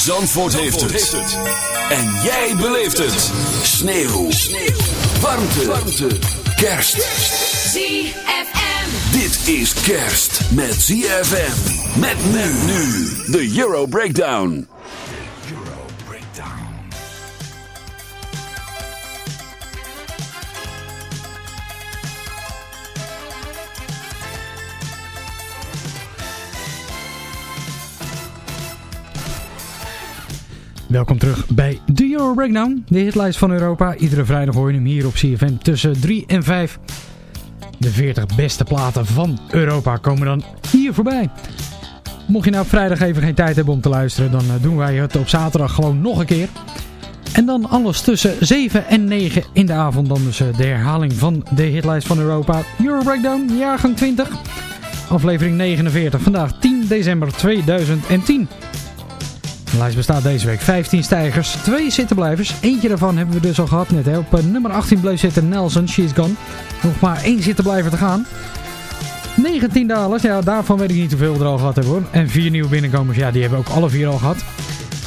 Zandvoort, heeft, het. En jij beleeft het. Sneeuw. Sneeuw. Warmte. Warmte. Kerst. ZFM. Dit is kerst met ZFM. Met men nu. De Euro Breakdown. Welkom terug bij de Euro Breakdown, de hitlijst van Europa. Iedere vrijdag hoor je hem hier op CFM tussen 3 en 5. De 40 beste platen van Europa komen dan hier voorbij. Mocht je nou vrijdag even geen tijd hebben om te luisteren, dan eh, doen wij het op zaterdag gewoon nog een keer. En dan alles tussen 7 en 9 in de avond. Dan dus eh, de herhaling van de hitlijst van Europa. Euro Breakdown, jaargang 20. Aflevering 49, vandaag 10 december 2010. De lijst bestaat deze week 15 stijgers, 2 zittenblijvers. Eentje daarvan hebben we dus al gehad net. Hè. Op eh, nummer 18 bleef zitten Nelson, She's Gone. Nog maar één zittenblijver te gaan. 19 dalers, ja daarvan weet ik niet hoeveel we er al gehad hebben hoor. En vier nieuwe binnenkomers, ja die hebben we ook alle vier al gehad.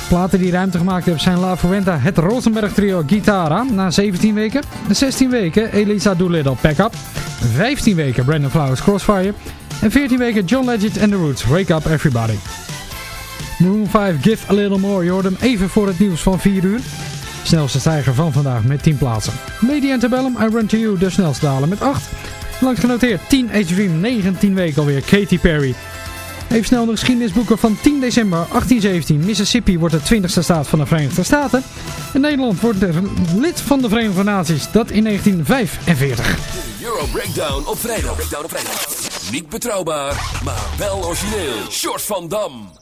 Platen die ruimte gemaakt hebben zijn La Fuenta, het Rosenberg trio Guitara na 17 weken. 16 weken Elisa Doolittle Pack Up. 15 weken Brandon Flowers Crossfire. En 14 weken John Legend and The Roots Wake Up Everybody. Maroon 5 Give A Little More. Je hoort hem even voor het nieuws van 4 uur. Snelste stijger van vandaag met 10 plaatsen. Lady Antebellum, I Run To You, de snelste dalen met 8. Langs genoteerd 10 Dream, 19 weken alweer Katy Perry. Even snel de geschiedenisboeken van 10 december 1817. Mississippi wordt de 20ste staat van de Verenigde Staten. En Nederland wordt lid van de Verenigde Naties. Dat in 1945. De Euro Breakdown op vrijdag. Breakdown op vrijdag. Niet betrouwbaar, maar wel origineel. Short van Dam.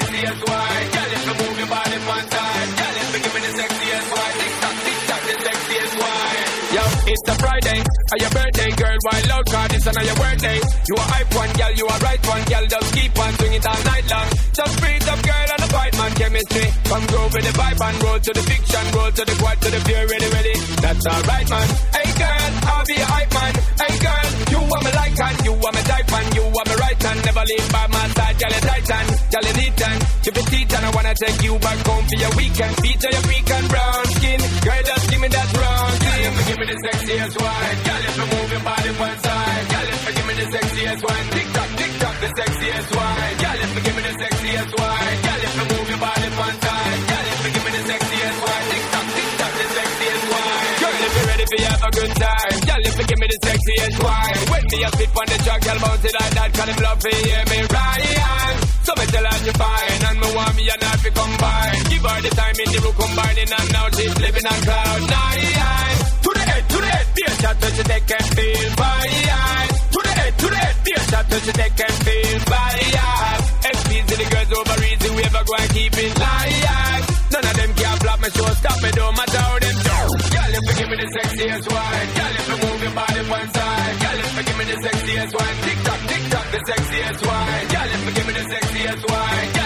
it's a Friday, or your birthday, girl, wild out, cause this is your birthday. You a hype one, girl, you a right one, girl, just keep on doing it all night long. Just breathe up, girl, and the fight man chemistry. Come groove with the vibe and roll to the fiction, roll to the quad, to the pure, ready, ready. That's alright, man. Hey, girl, I'll be a hype man. Hey, girl, you want me like and you want me type man, you want me right hand. Never leave by my side, girl, you tight and girl, you neat and If it's teach and I wanna take you back home for your weekend. Feature your freak and brown skin. Girl, just give me that. Girl, if give me the sexiest wine. Girl, if you move your body one side. Girl, if you give me the sexiest wine. Tick tock, tick tock, the sexiest wine. Girl, if you give me the sexiest wine. Girl, if you move your body one side. Girl, if you give me the sexiest wine. Tick tock, tick tock, the sexiest wine. Girl, if you're ready for have a good time. Girl, if you give me the sexiest wine. When me a spit on the track, girl, bounce it like that. Cause them love to hear me Ryan. So me tell her you fine. And me want me and her to combine. Give her the time in the room combining. And now she's living on cloud nine. And keep it live. None of them can flop me, so stop me. Don't matter how them do. Girl, if you give me the sexiest wine. Girl, if you move your body one side. Girl, if you give me the sexiest wine. Tick tock, tick tock, the sexiest wine. Girl, if you give me the sexiest wine.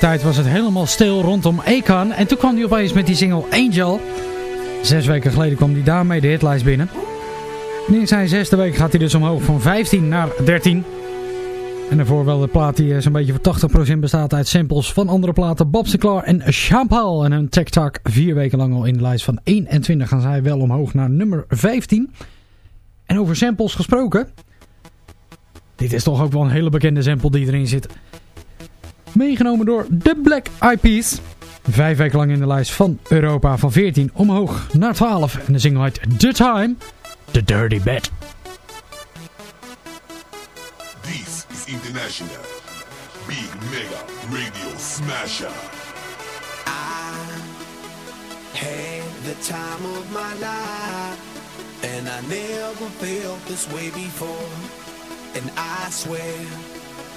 Tijd was het helemaal stil rondom Akon. En toen kwam hij opeens met die single Angel. Zes weken geleden kwam hij daarmee de hitlijst binnen. En in zijn zesde week gaat hij dus omhoog van 15 naar 13. En daarvoor wel de plaat die eh, zo'n beetje voor 80% bestaat uit samples van andere platen. Bob Sinclair en Champal. En hun TikTok vier weken lang al in de lijst van 21 gaan zij wel omhoog naar nummer 15. En over samples gesproken. Dit is toch ook wel een hele bekende sample die erin zit. Meegenomen door The Black Eyed Peas. Vijf weken lang in de lijst van Europa van 14 omhoog naar 12. En de single heet The Time, The Dirty Bed. This is International. Big Mega Radio Smasher. Had the time of my life, and I never felt this way before. And I swear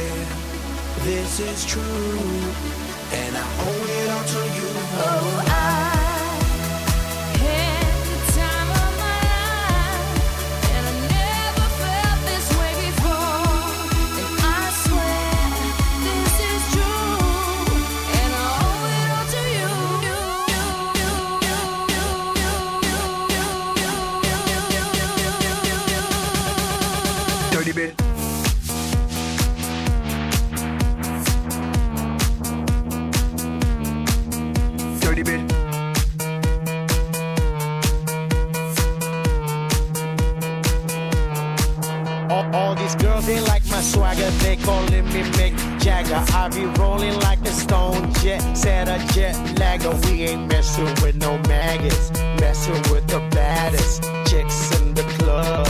swear this is true, and I owe it all to you. Oh, I I be rolling like a stone jet, set a jet lagger. We ain't messing with no maggots, messing with the baddest chicks in the club.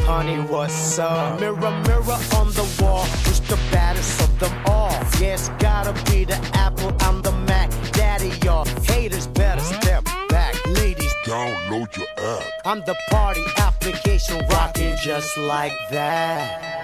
Honey, what's up? Mirror, mirror on the wall, who's the baddest of them all? Yes, gotta be the Apple, I'm the Mac. Daddy, y'all haters better step back. Ladies, Download your app. I'm the party application rocking just like that.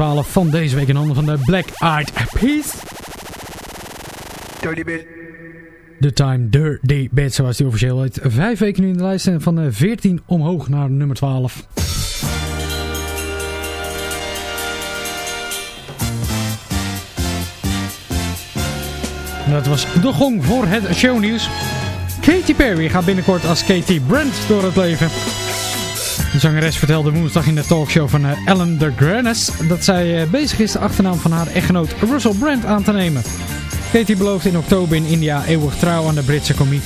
12 van deze week in handen van de Black Eyed Peas. Dirty Bit. The Time Dirty Bit, zoals die officieel heet. Vijf weken nu in de lijst en van 14 omhoog naar nummer 12. dat was de gong voor het shownieuws. Katy Perry gaat binnenkort als Katy Brent door het leven. De zangeres vertelde woensdag in de talkshow van eh, Ellen DeGeneres dat zij eh, bezig is de achternaam van haar echtgenoot Russell Brand aan te nemen. Katy belooft in oktober in India eeuwig trouw aan de Britse komiek.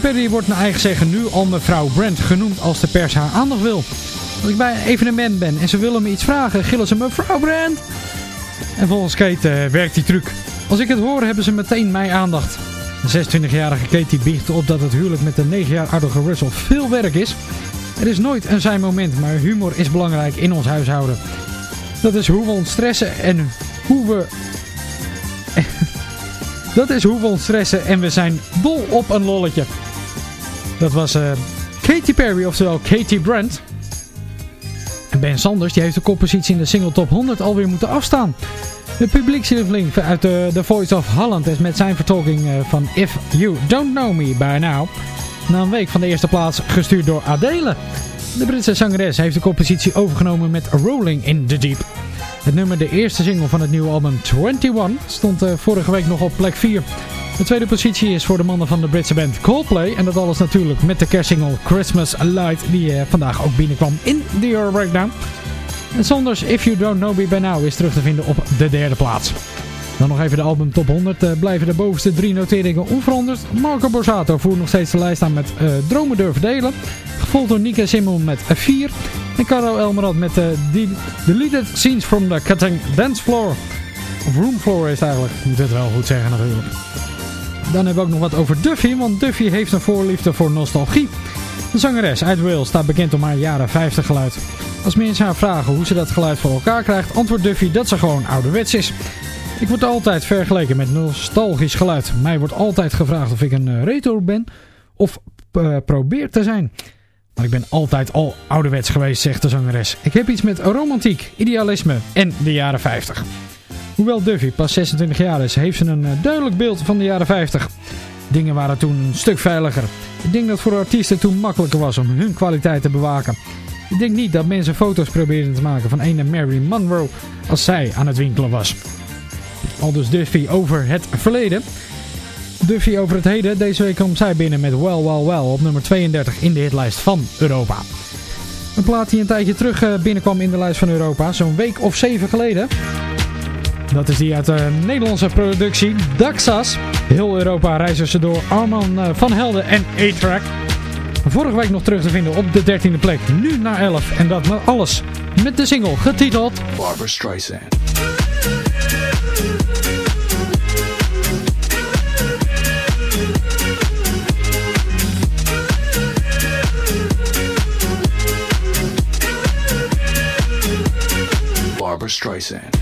Perry wordt naar eigen zeggen nu al mevrouw Brand genoemd als de pers haar aandacht wil. Als ik bij een evenement ben en ze willen me iets vragen, gillen ze mevrouw Brand. En volgens Kate uh, werkt die truc. Als ik het hoor, hebben ze meteen mijn aandacht. De 26-jarige Katie biecht op dat het huwelijk met de 9 jaar oudere Russell veel werk is. Er is nooit een zijn moment, maar humor is belangrijk in ons huishouden. Dat is hoe we ons stressen en hoe we... dat is hoe we ons stressen en we zijn dol op een lolletje. Dat was uh, Katy Perry, oftewel Katy Brand. En Ben Sanders die heeft de koppositie in de single top 100 alweer moeten afstaan. De publiekslieveling uit The, The Voice of Holland is met zijn vertolking eh, van If You Don't Know Me By Now na een week van de eerste plaats gestuurd door Adele. De Britse zangeres heeft de compositie overgenomen met Rolling in the Deep. Het nummer, de eerste single van het nieuwe album 21, stond uh, vorige week nog op plek 4. De tweede positie is voor de mannen van de Britse band Coldplay. En dat alles natuurlijk met de kerstsingle Christmas Light die uh, vandaag ook binnenkwam in The Euro Breakdown. En Sonders If You Don't Know Me By Now is terug te vinden op de derde plaats. Dan nog even de album top 100. Uh, blijven de bovenste drie noteringen onveranderd. Marco Borsato voert nog steeds de lijst aan met uh, Dromen durven delen. Gevolgd door Nika Simon met 4. En Caro Elmerad met uh, Deleted Scenes from the Cutting Dance Floor. Of Room Floor is het eigenlijk. Moet het wel goed zeggen natuurlijk. Dan hebben we ook nog wat over Duffy. Want Duffy heeft een voorliefde voor nostalgie. De zangeres uit Wales staat bekend om haar jaren 50 geluid. Als mensen haar vragen hoe ze dat geluid voor elkaar krijgt, antwoordt Duffy dat ze gewoon ouderwets is. Ik word altijd vergeleken met nostalgisch geluid. Mij wordt altijd gevraagd of ik een uh, retro ben of uh, probeer te zijn. Maar ik ben altijd al ouderwets geweest, zegt de zangeres. Ik heb iets met romantiek, idealisme en de jaren 50. Hoewel Duffy pas 26 jaar is, heeft ze een uh, duidelijk beeld van de jaren 50. Dingen waren toen een stuk veiliger. Ik denk dat voor artiesten toen makkelijker was om hun kwaliteit te bewaken. Ik denk niet dat mensen foto's probeerden te maken van ene Mary Monroe als zij aan het winkelen was. Al dus Duffy over het verleden. Duffy over het heden. Deze week komt zij binnen met Well Well Well op nummer 32 in de hitlijst van Europa. Een plaat die een tijdje terug eh, binnenkwam in de lijst van Europa. Zo'n week of zeven geleden. Dat is die uit de Nederlandse productie Daxas. Heel Europa reizen ze door Arman eh, van Helden en A-Track. Vorige week nog terug te vinden op de 13e plek. Nu naar 11. En dat met alles met de single getiteld Barbara Streisand. Streisand.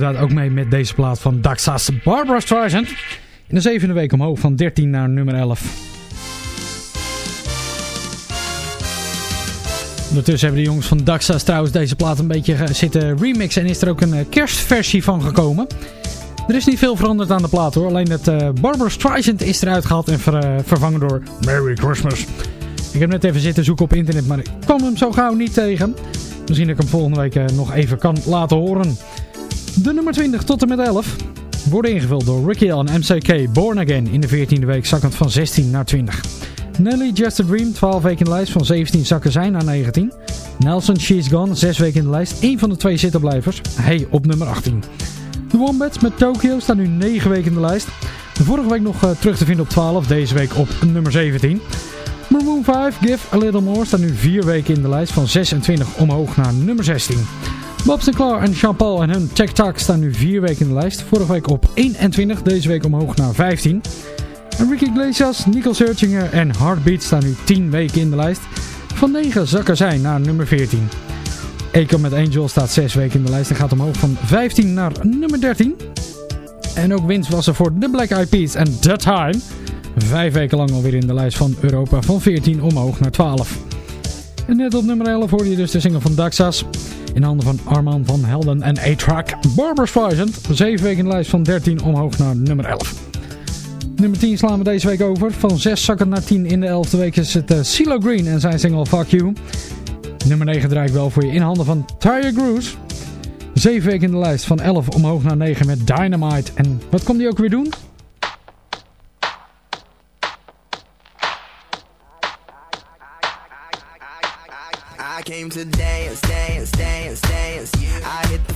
Inderdaad ook mee met deze plaat van Daxa's Barbara Streisand. In de zevende week omhoog van 13 naar nummer 11. Ondertussen hebben de jongens van Daxa's trouwens deze plaat een beetje eh, zitten remixen en is er ook een eh, kerstversie van gekomen. Er is niet veel veranderd aan de plaat hoor, alleen het uh, Barbara Streisand is eruit gehaald en ver, vervangen door Merry Christmas. Ik heb net even zitten zoeken op internet, maar ik kwam hem zo gauw niet tegen. Misschien dat ik hem volgende week nog even kan laten horen. De nummer 20 tot en met 11 worden ingevuld door Ricky L en MCK Born Again in de 14e week zakkend van 16 naar 20. Nelly Just a Dream 12 weken in de lijst van 17 zakken zijn naar 19. Nelson She's Gone 6 weken in de lijst, één van de twee zittenblijvers. Hij op nummer 18. De Wombats met Tokyo staan nu 9 weken in de lijst. De vorige week nog uh, terug te vinden op 12, deze week op nummer 17. Maroon 5, Give a Little More staan nu 4 weken in de lijst van 26 omhoog naar nummer 16. Bob Sinclair en Jean-Paul en hun Talk staan nu 4 weken in de lijst. Vorige week op 21, deze week omhoog naar 15. En Ricky Iglesias, Nicole Searchinger en Heartbeat staan nu 10 weken in de lijst. Van 9 zakken zij naar nummer 14. Eko met Angel staat 6 weken in de lijst en gaat omhoog van 15 naar nummer 13. En ook winst was er voor The Black Eyed Peas en The Time. Vijf weken lang alweer in de lijst van Europa van 14 omhoog naar 12. En net op nummer 11 hoorde je dus de single van Daxas. In handen van Arman van Helden en A-Track. Barbara Streisand. Zeven weken in de lijst van 13 omhoog naar nummer 11. Nummer 10 slaan we deze week over. Van 6 zakken naar 10 in de 11e week is het uh, CeeLo Green en zijn single Fuck You. Nummer 9 draai ik wel voor je in handen van Tyre Cruise. 7 weken in de lijst van 11 omhoog naar 9 met Dynamite. En wat komt die ook weer doen? I came to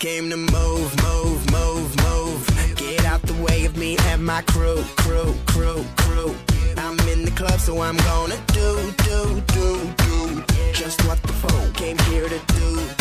came to move, move, move, move. Get out the way of me and my crew, crew, crew, crew. I'm in the club, so I'm gonna do, do, do, do. Just what the folk came here to do,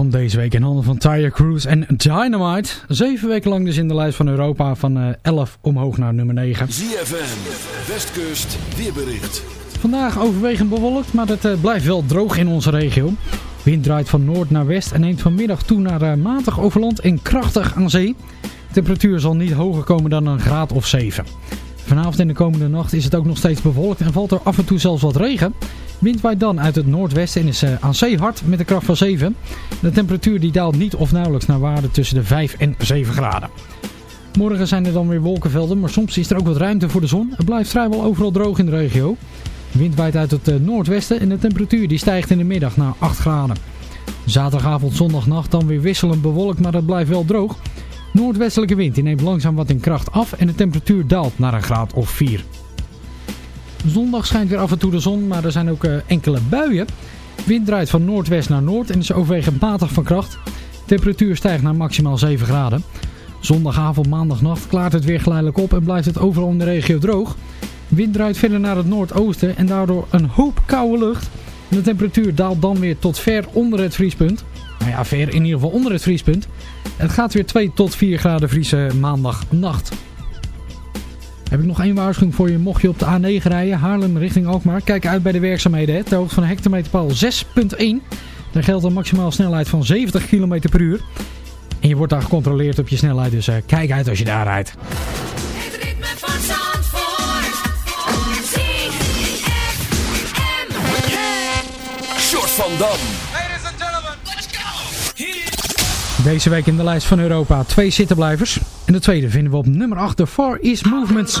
van deze week in handen van Tyre Cruise en Dynamite. Zeven weken lang dus in de lijst van Europa van 11 omhoog naar nummer 9. ZFM, Westkust, weerbericht. Vandaag overwegend bewolkt, maar het blijft wel droog in onze regio. Wind draait van noord naar west en neemt vanmiddag toe naar matig overland en krachtig aan zee. De temperatuur zal niet hoger komen dan een graad of 7. Vanavond en de komende nacht is het ook nog steeds bewolkt en valt er af en toe zelfs wat regen. Wind waait dan uit het noordwesten en is uh, aan zee hard met een kracht van 7. De temperatuur die daalt niet of nauwelijks naar waarde tussen de 5 en 7 graden. Morgen zijn er dan weer wolkenvelden, maar soms is er ook wat ruimte voor de zon. Het blijft vrijwel overal droog in de regio. Wind waait uit het uh, noordwesten en de temperatuur die stijgt in de middag naar 8 graden. Zaterdagavond, zondagnacht dan weer wisselend bewolkt, maar het blijft wel droog. Noordwestelijke wind die neemt langzaam wat in kracht af en de temperatuur daalt naar een graad of 4. Zondag schijnt weer af en toe de zon, maar er zijn ook uh, enkele buien. Wind draait van noordwest naar noord en is overwegend matig van kracht. Temperatuur stijgt naar maximaal 7 graden. Zondagavond, maandagnacht klaart het weer geleidelijk op en blijft het overal in de regio droog. Wind draait verder naar het noordoosten en daardoor een hoop koude lucht. De temperatuur daalt dan weer tot ver onder het vriespunt. Nou ja, ver in ieder geval onder het vriespunt. Het gaat weer 2 tot 4 graden vriezen maandagnacht. Heb ik nog één waarschuwing voor je. Mocht je op de A9 rijden, Haarlem richting Alkmaar. Kijk uit bij de werkzaamheden. Hè. Ter hoogte van de hectometerpaal 6.1. Daar geldt een maximaal snelheid van 70 km per uur. En je wordt daar gecontroleerd op je snelheid. Dus uh, kijk uit als je daar rijdt. Het ritme van Zandvoort. Short van Dam. Deze week in de lijst van Europa twee zittenblijvers. En de tweede vinden we op nummer 8, de Far East Movements.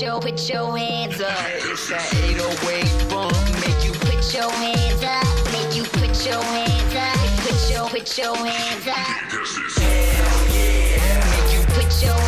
Your, put your hands up. It's that 808 bump make you Put your hands up, make you put your hands up. Put your, put your hands up. hell yeah. Make you put your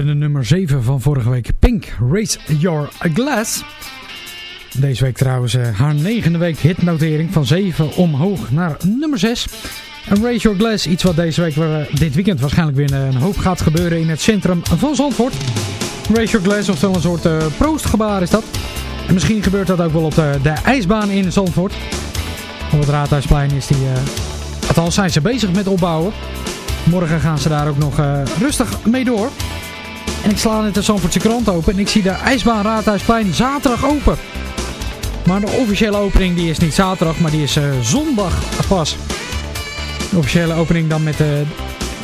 De nummer 7 van vorige week. Pink, Raise Your Glass. Deze week trouwens eh, haar negende week hitnotering van 7 omhoog naar nummer 6. En Raise Your Glass, iets wat deze week, eh, dit weekend waarschijnlijk weer een hoop gaat gebeuren in het centrum van Zandvoort. Raise Your Glass, oftewel een soort eh, proostgebaar is dat. En misschien gebeurt dat ook wel op de, de ijsbaan in Zandvoort. Op het Raadhuisplein is die, althans zijn ze bezig met opbouwen. Morgen gaan ze daar ook nog rustig mee door. En ik sla net de Zandvoortse krant open en ik zie de ijsbaan Raadhuisplein zaterdag open. Maar de officiële opening die is niet zaterdag, maar die is eh, zondag pas. De officiële opening dan met uh,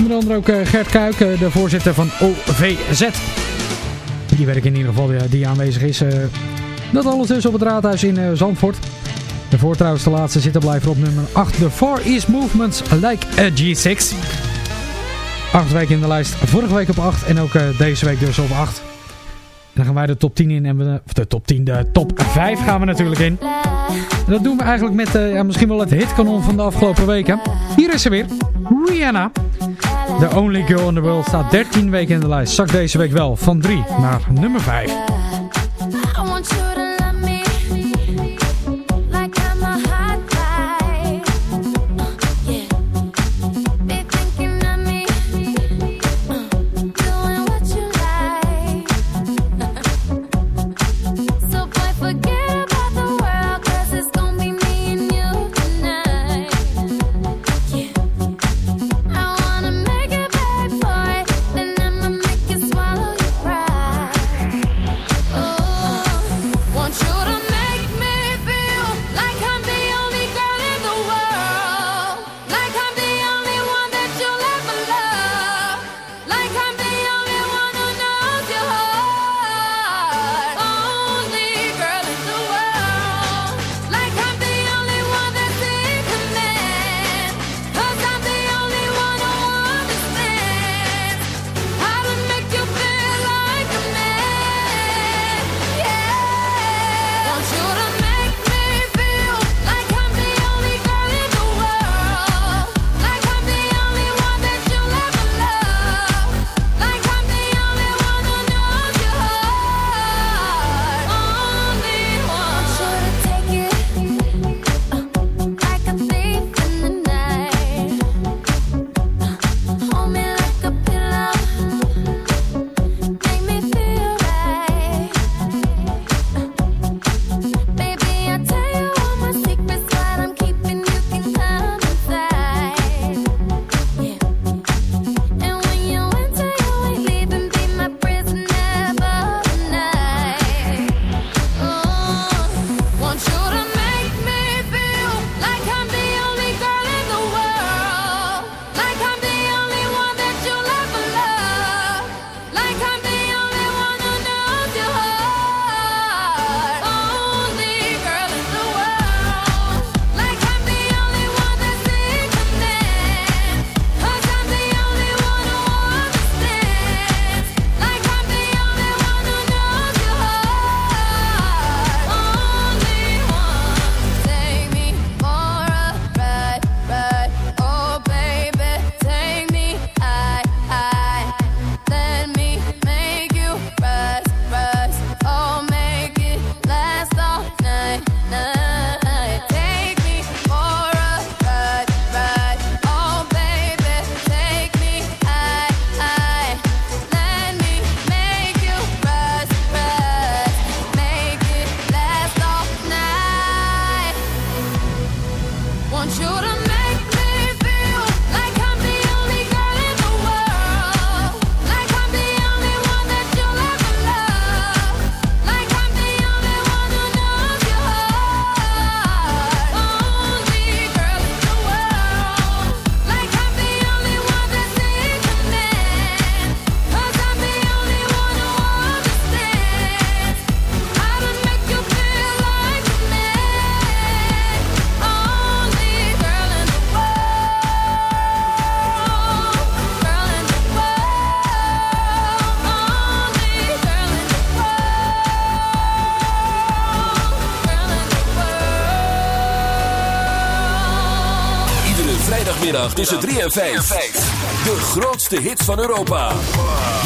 onder andere ook eh, Gert Kuik, de voorzitter van OVZ. Die werk in ieder geval die, aanwezig is. dat alles dus op het raadhuis in Zandvoort. De trouwens de laatste zittenblijver op nummer 8. The Far East Movements Like a G6. Acht weken in de lijst. Vorige week op 8 en ook uh, deze week dus op 8. En dan gaan wij de top 10 in. En we, of de top 10, de top 5 gaan we natuurlijk in. En dat doen we eigenlijk met uh, ja, misschien wel het hitkanon van de afgelopen weken. Hier is ze weer. Rihanna. The Only Girl in the World staat 13 weken in de lijst. Zak deze week wel van 3 naar nummer 5. Tussen 3 en 5. De grootste hits van Europa.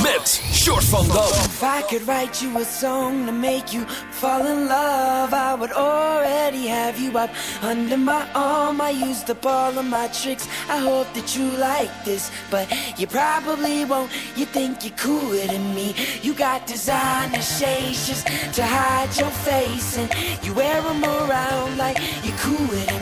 Met Short van Dam. If I could write you a song to make you fall in love, I would already have you up under my arm. I used up all of my tricks. I hope that you like this, but you probably won't. You think you're cooler than me. You got designer shades just to hide your face, and you wear them around like you're cooler than me.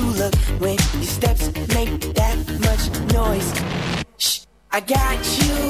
you look when your steps make that much noise? Shh, I got you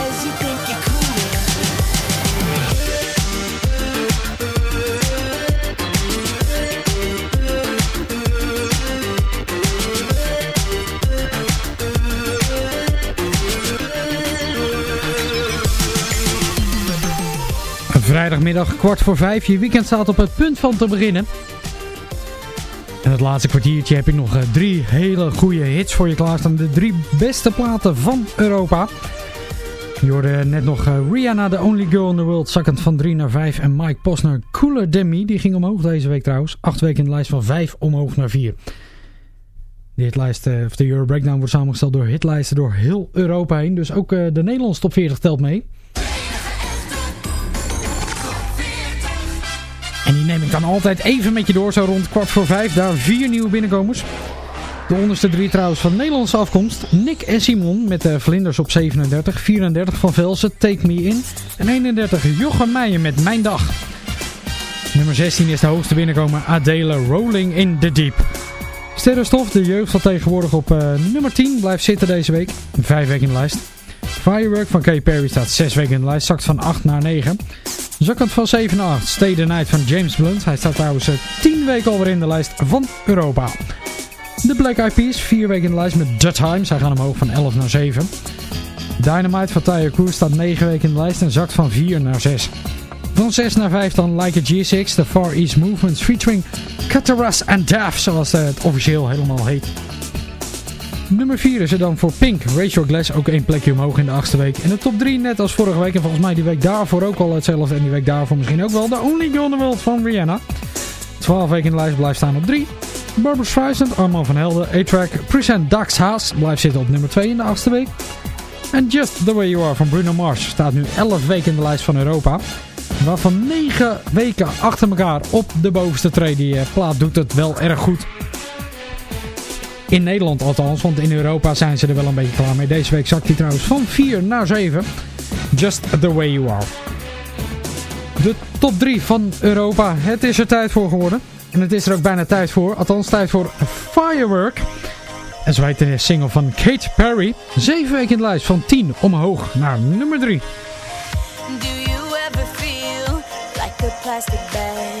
Vrijdagmiddag kwart voor vijf. Je weekend staat op het punt van te beginnen. En het laatste kwartiertje heb ik nog eh, drie hele goede hits voor je klaarstaan. De drie beste platen van Europa. Je hoorde net nog eh, Rihanna, The Only Girl in the World, zakkend van 3 naar 5. En Mike Posner, Cooler Me, die ging omhoog deze week trouwens. Acht weken in de lijst van 5 omhoog naar 4. De hitlijst, eh, of de Euro Breakdown wordt samengesteld door hitlijsten door heel Europa heen. Dus ook de Nederlandse top 40 telt mee. Dan altijd even met je door, zo rond kwart voor vijf. Daar vier nieuwe binnenkomers. De onderste drie trouwens van Nederlandse afkomst. Nick en Simon met de vlinders op 37. 34 van Velsen, Take Me In. En 31 Jochem Meijer met Mijn Dag. Nummer 16 is de hoogste binnenkomer. Adele Rolling in the Deep. Sterrenstof, de jeugd staat tegenwoordig op eh, nummer 10. Blijft zitten deze week. Vijf weken in de lijst. Firework van Katy Perry staat 6 weken in de lijst. Zakt van 8 naar 9. Zakkend van 7 naar 8. Stay the Night van James Blunt. Hij staat trouwens eh, 10 weken alweer in de lijst van Europa. De Black Eyed Peas, 4 weken in de lijst met The Time. Zij gaan omhoog van 11 naar 7. Dynamite van Tyre Crew staat 9 weken in de lijst en zakt van 4 naar 6. Van 6 naar 5 dan Like a G6, de Far East Movements featuring Cataras and Daft, zoals het officieel helemaal heet. Nummer 4 is er dan voor Pink. Rachel Glass ook één plekje omhoog in de achtste week. En de top 3 net als vorige week. En volgens mij die week daarvoor ook al hetzelfde. En die week daarvoor misschien ook wel. The Only Girl in the World van Rihanna. 12 weken in de lijst blijft staan op 3. Barbara Streisand, Armand van Helden, A-Track, Present Dax Haas blijft zitten op nummer 2 in de achtste week. En Just The Way You Are van Bruno Mars staat nu 11 weken in de lijst van Europa. Waarvan 9 weken achter elkaar op de bovenste tree. Die eh, plaat doet het wel erg goed. In Nederland althans, want in Europa zijn ze er wel een beetje klaar mee. Deze week zakt hij trouwens van 4 naar 7. Just The Way You Are. De top 3 van Europa. Het is er tijd voor geworden. En het is er ook bijna tijd voor. Althans tijd voor Firework. En zo heet single van Kate Perry. 7 weken in de lijst van 10 omhoog naar nummer 3. Do you ever feel like a plastic bag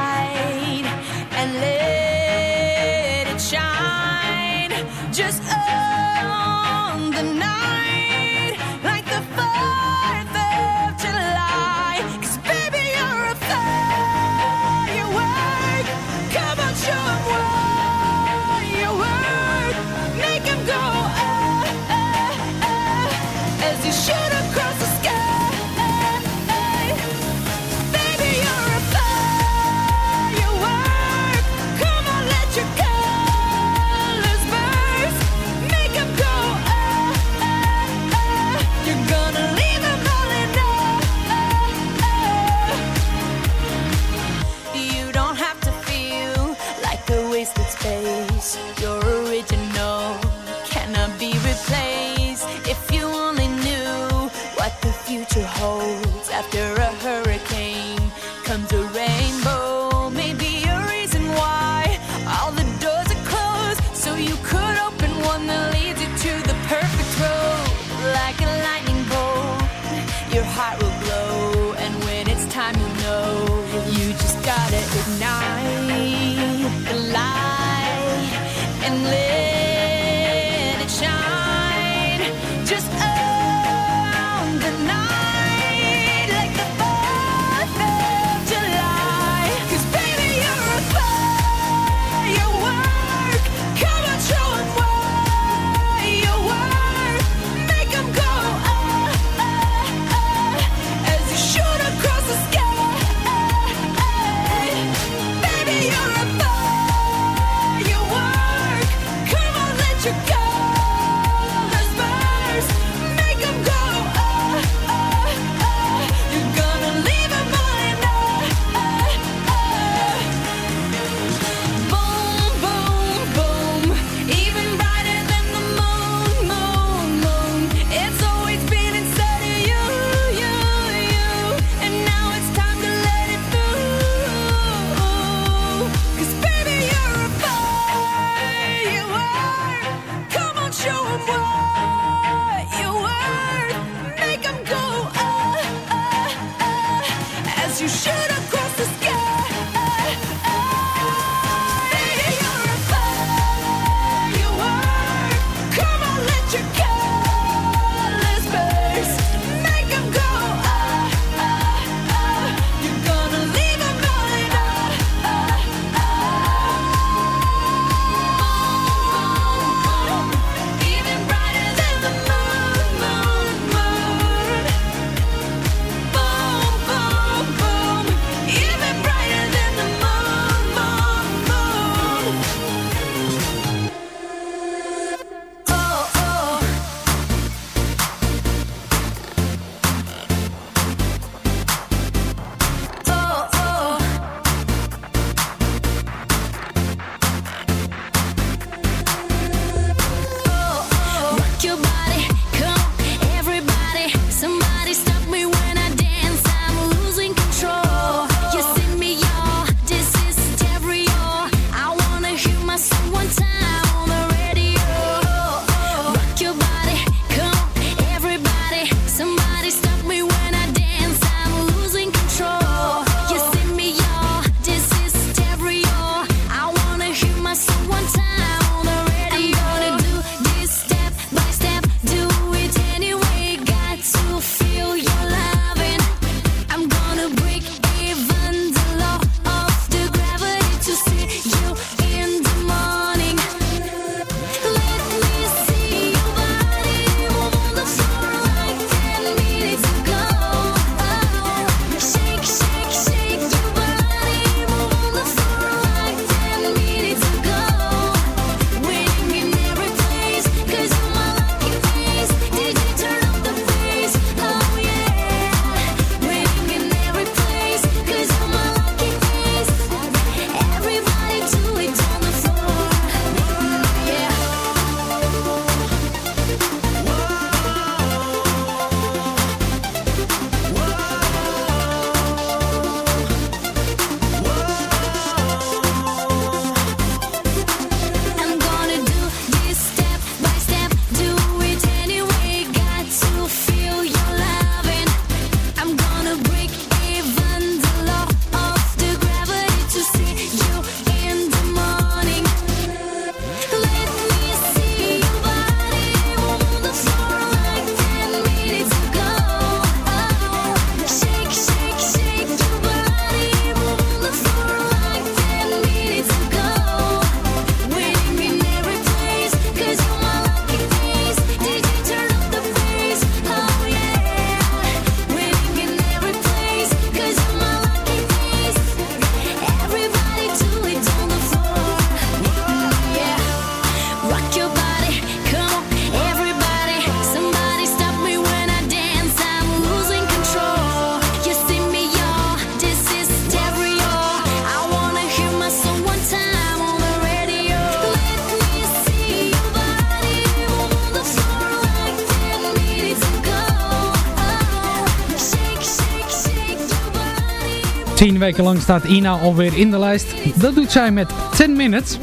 10 weken lang staat Ina alweer in de lijst. Dat doet zij met 10 Minutes.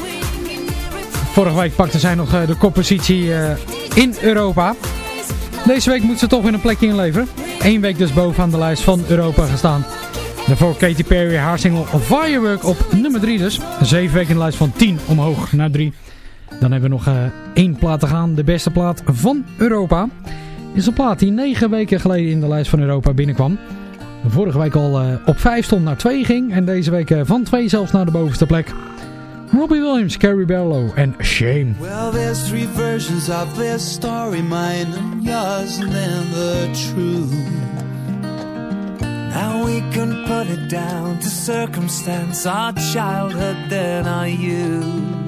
Vorige week pakte zij nog eh, de koppositie eh, in Europa. Deze week moet ze toch weer een plekje inleveren. Eén week dus bovenaan de lijst van Europa gestaan. Daarvoor Katy Perry haar single Firework op nummer 3 dus. Zeven weken in de lijst van 10 omhoog naar 3. Dan hebben we nog uh, één plaat te gaan. De beste plaat van Europa. Is een plaat die 9 weken geleden in de lijst van Europa binnenkwam. Vorige week al uh, op 5 stond naar 2 ging. En deze week uh, van 2 zelfs naar de bovenste plek. Robbie Williams, Carrie Barlow en Shame. Well, there's three versions of this story, mine and yours, and then the truth. Now we can put it down to circumstance, our childhood, then our youth.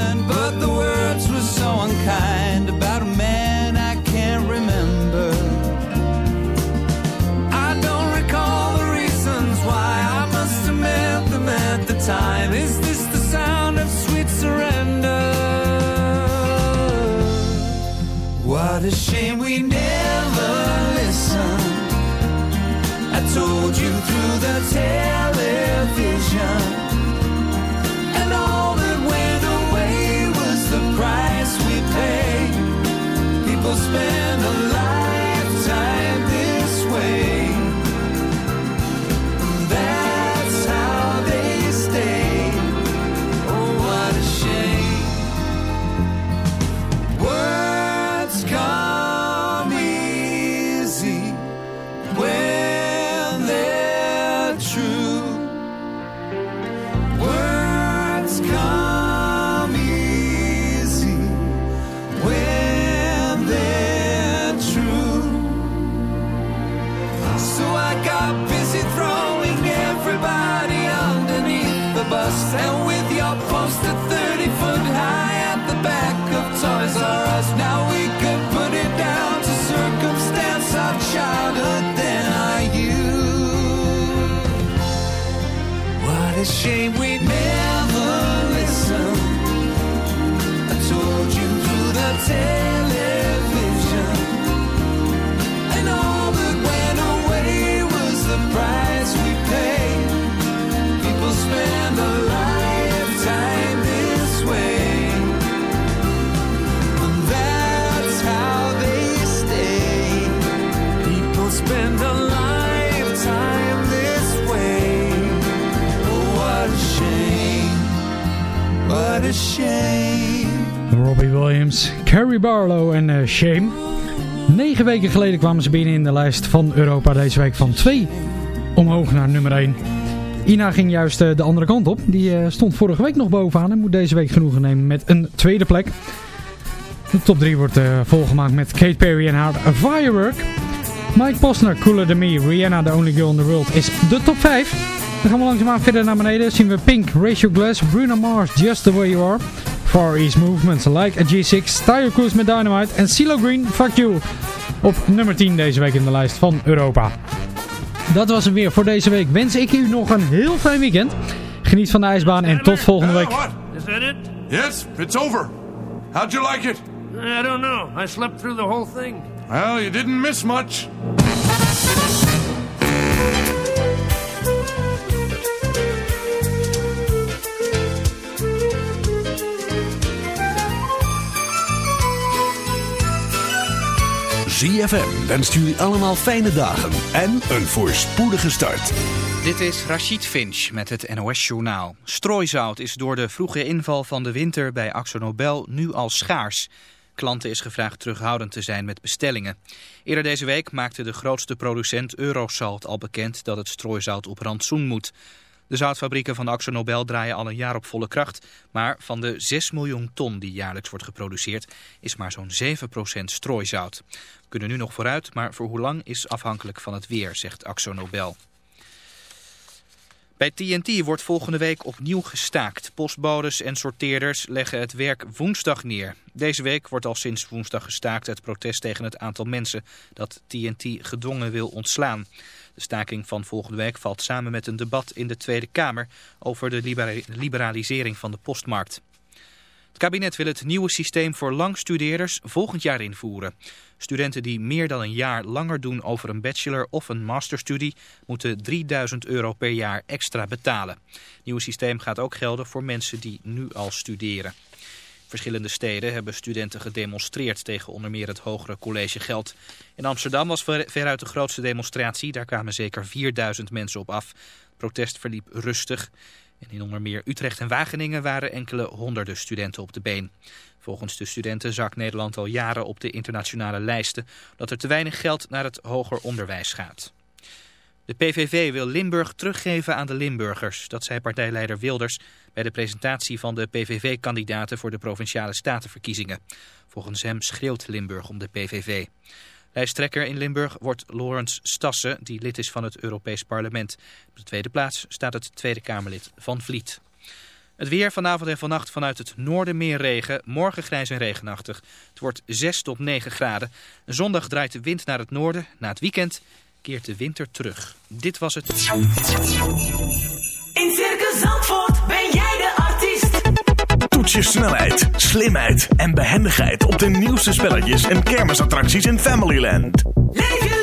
shame we en uh, Shame. Negen weken geleden kwamen ze binnen in de lijst van Europa. Deze week van 2 omhoog naar nummer 1. Ina ging juist uh, de andere kant op. Die uh, stond vorige week nog bovenaan en moet deze week genoegen nemen met een tweede plek. De top 3 wordt volgemaakt met Kate Perry en haar Firework. Mike Posner, Cooler Than Me, Rihanna, The Only Girl in the World is de top 5. Dan gaan we langzaamaan verder naar beneden. Zien we Pink, Ratio Glass, Bruno Mars, Just The Way You Are. Far East Movements, Like a G6, Tyre Cruise met Dynamite en CeeLo Green, Fuck You. Op nummer 10 deze week in de lijst van Europa. Dat was het weer voor deze week. Wens ik u nog een heel fijn weekend. Geniet van de ijsbaan en tot volgende week. Is that it? Yes, it's over. How'd you like it? I don't know. I slept through the whole thing. Well, you didn't miss much. ZFM wenst jullie allemaal fijne dagen en een voorspoedige start. Dit is Rachid Finch met het NOS Journaal. Strooizout is door de vroege inval van de winter bij Axo Nobel nu al schaars. Klanten is gevraagd terughoudend te zijn met bestellingen. Eerder deze week maakte de grootste producent Eurosalt al bekend dat het strooizout op rantsoen moet. De zoutfabrieken van Axo Nobel draaien al een jaar op volle kracht. Maar van de 6 miljoen ton die jaarlijks wordt geproduceerd is maar zo'n 7% strooizout. We kunnen nu nog vooruit, maar voor hoe lang is afhankelijk van het weer, zegt Axo Nobel. Bij TNT wordt volgende week opnieuw gestaakt. Postbodes en sorteerders leggen het werk woensdag neer. Deze week wordt al sinds woensdag gestaakt het protest tegen het aantal mensen dat TNT gedwongen wil ontslaan. De staking van volgende week valt samen met een debat in de Tweede Kamer over de libera- liberalisering van de postmarkt. Het kabinet wil het nieuwe systeem voor langstudeerders volgend jaar invoeren. Studenten die meer dan een jaar langer doen over een bachelor- of een masterstudie moeten 3000 euro per jaar extra betalen. Het nieuwe systeem gaat ook gelden voor mensen die nu al studeren. Verschillende steden hebben studenten gedemonstreerd tegen onder meer het hogere collegegeld. In Amsterdam was ver- veruit de grootste demonstratie. Daar kwamen zeker 4000 mensen op af. Het protest verliep rustig. En in onder meer Utrecht en Wageningen waren enkele honderden studenten op de been. Volgens de studenten zakt Nederland al jaren op de internationale lijsten... dat er te weinig geld naar het hoger onderwijs gaat. De PVV wil Limburg teruggeven aan de Limburgers. Dat zei partijleider Wilders bij de presentatie van de PVV-kandidaten voor de Provinciale Statenverkiezingen. Volgens hem schreeuwt Limburg om de PVV. Lijsttrekker in Limburg wordt Laurens Stassen, die lid is van het Europees Parlement. Op de tweede plaats staat het Tweede Kamerlid Van Vliet. Het weer vanavond en vannacht vanuit het noorden meer regen. Morgen grijs en regenachtig. Het wordt 6 tot 9 graden. Zondag draait de wind naar het noorden. Na het weekend keert de winter terug. Dit was het. In Circus Zandvoort ben jij de artiest. Toets je snelheid, slimheid en behendigheid op de nieuwste spelletjes en kermisattracties in Familyland. Leef